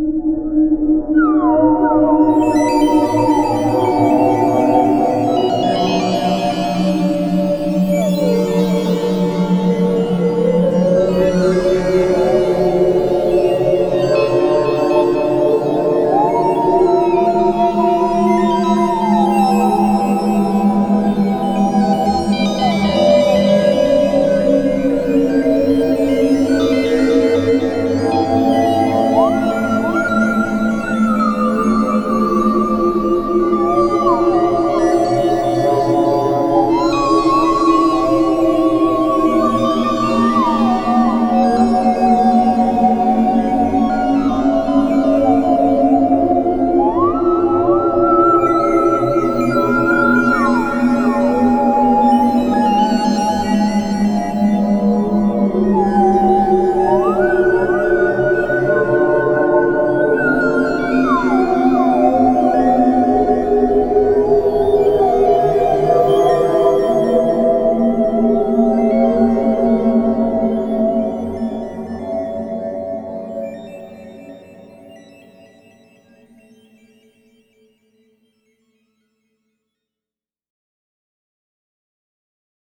Oh,